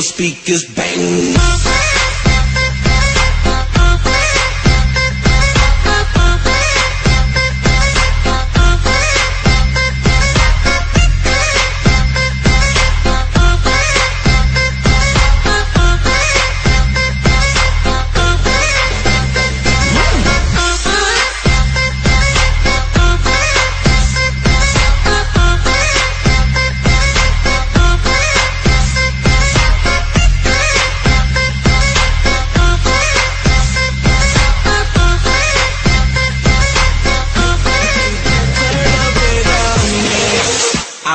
speakers bang.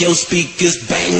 Your speakers bang.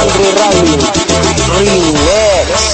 Andrew Riley, Relax.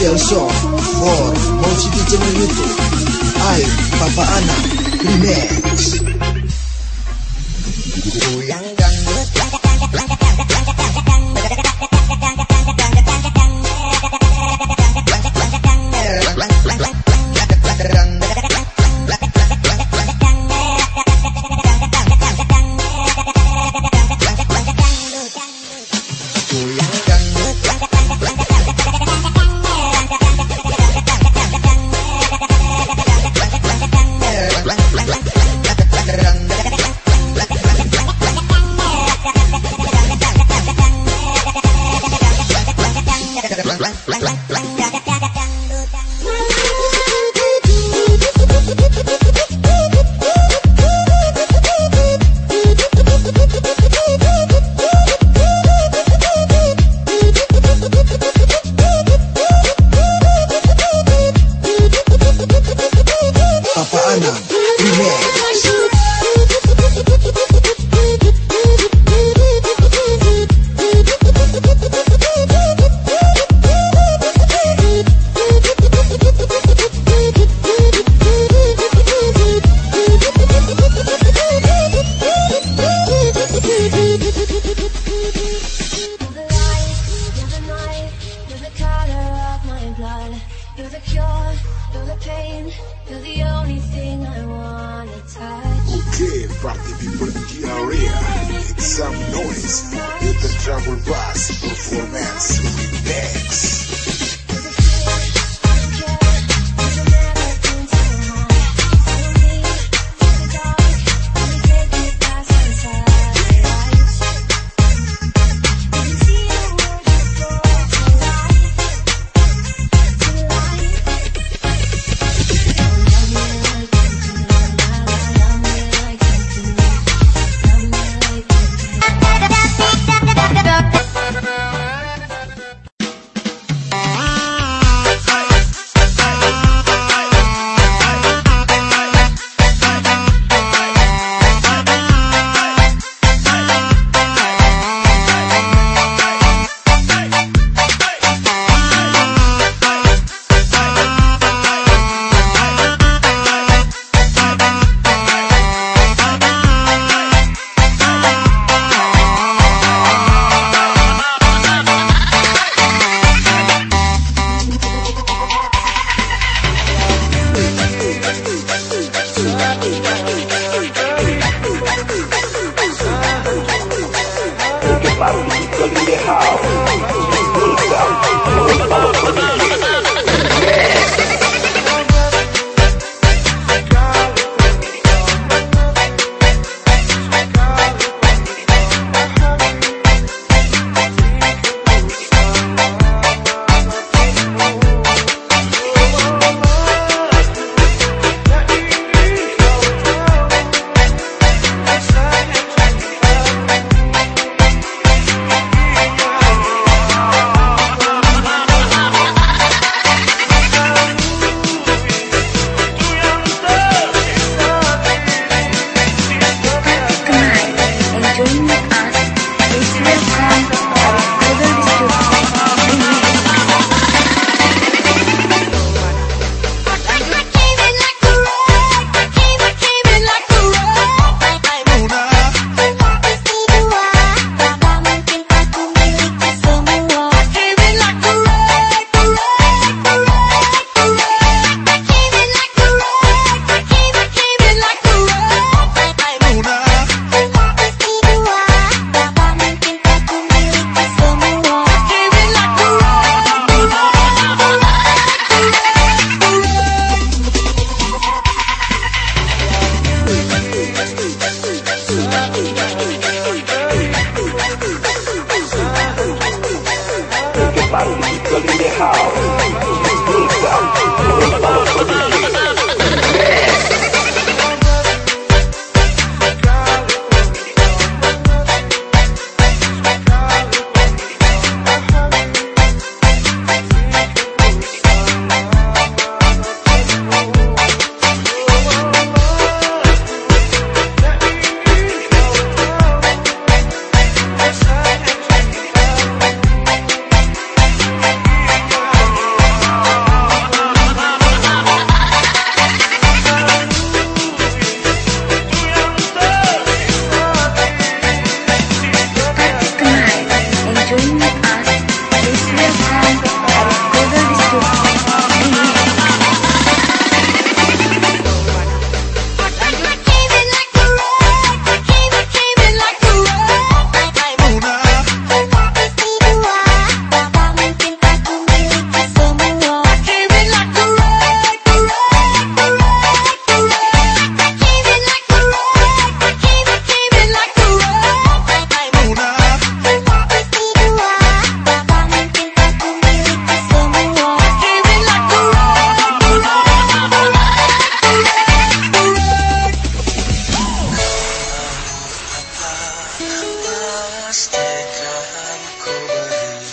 Michelle Shaw for Mochi DJ Minuto. I, Papa Ana, Remix. Pastikan ku beri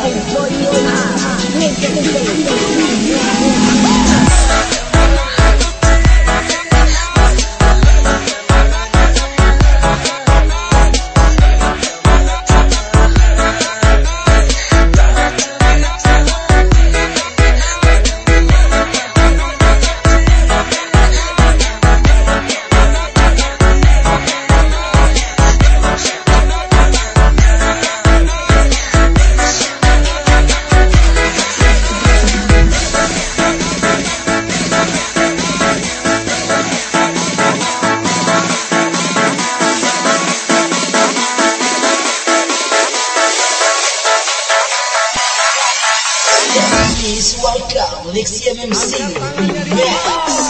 Enjoy your life Make it Please welcome Lexi MMC Remix